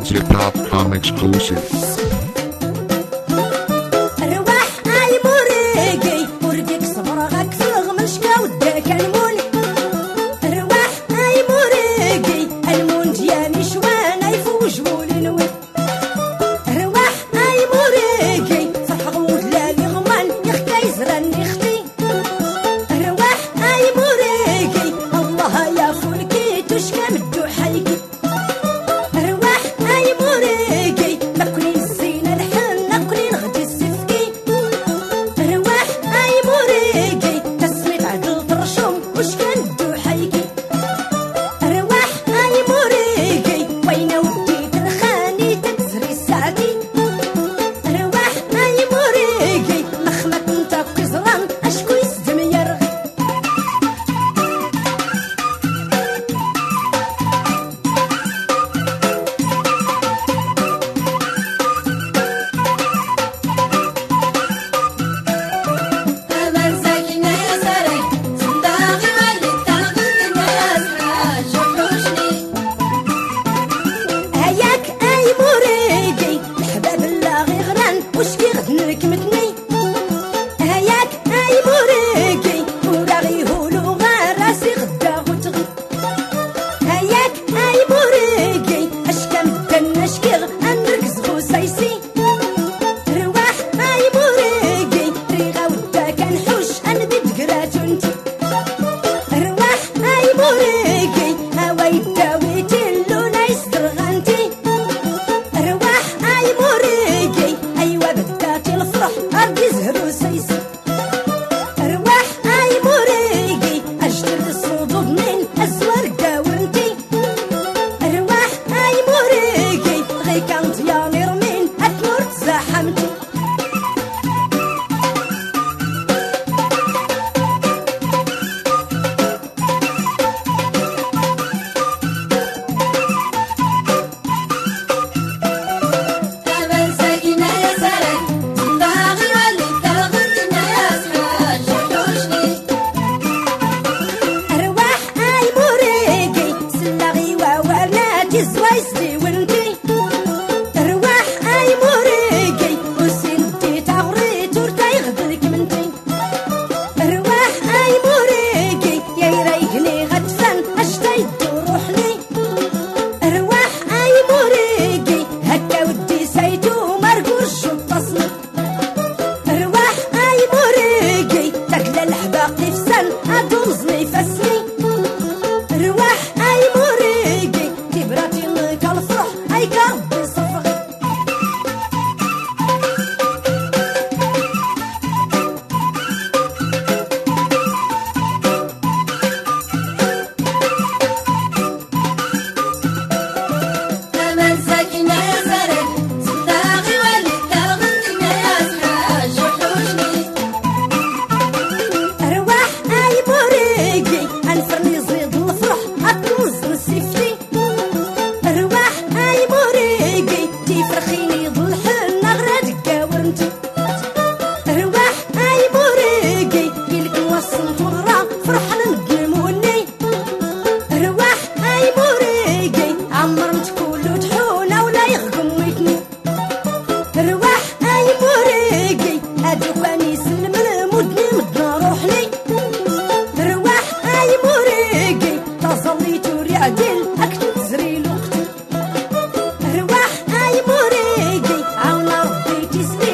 ZedZip.com exclusive.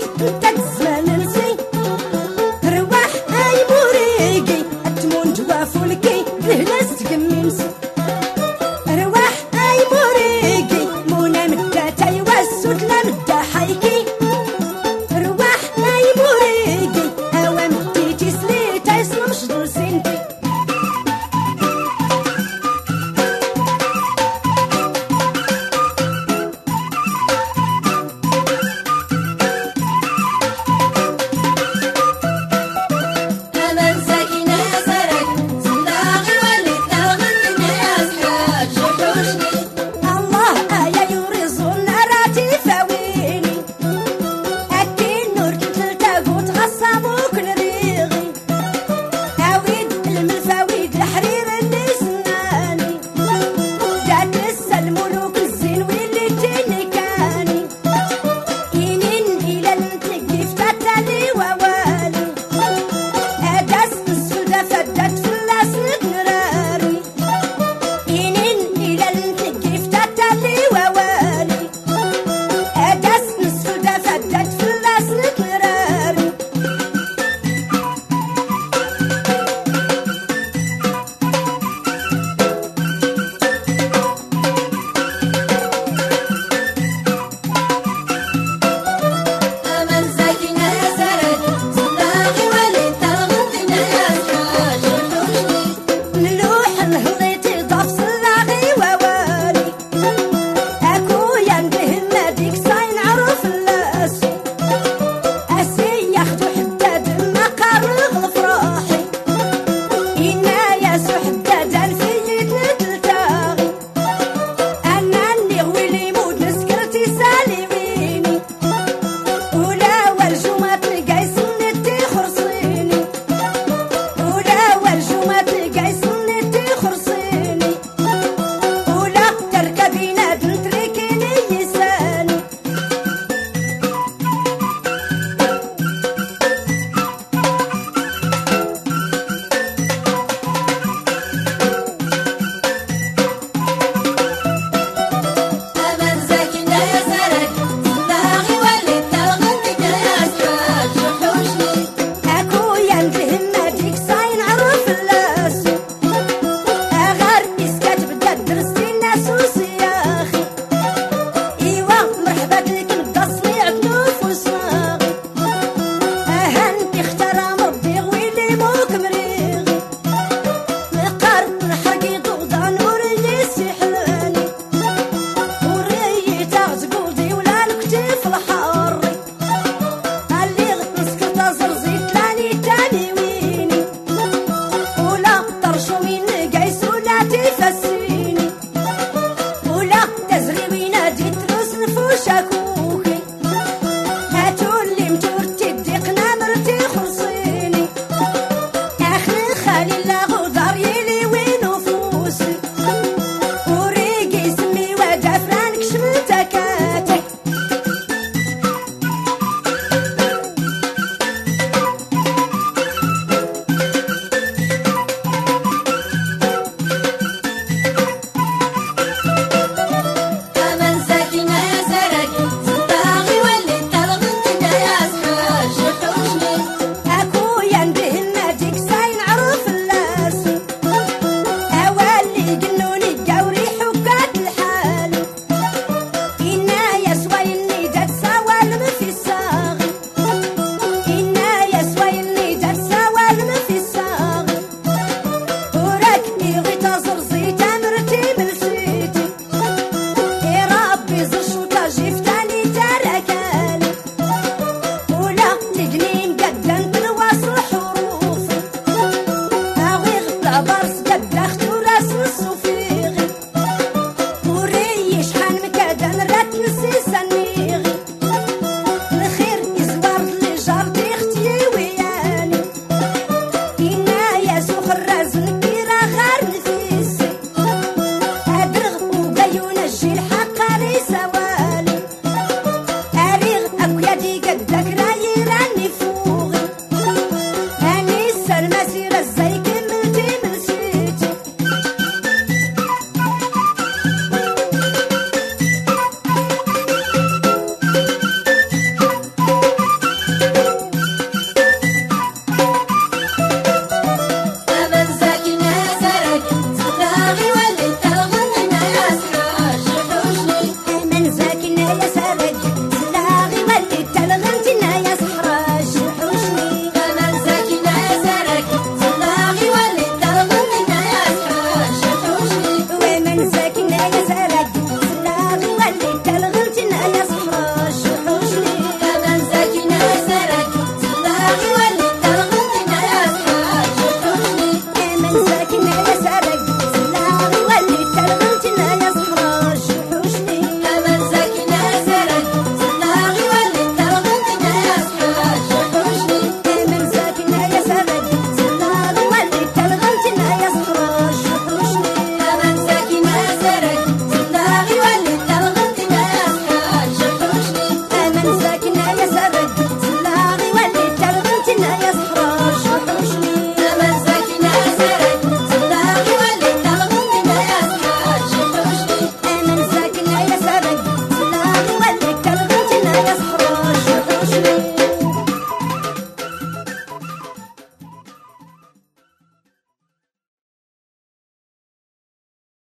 to that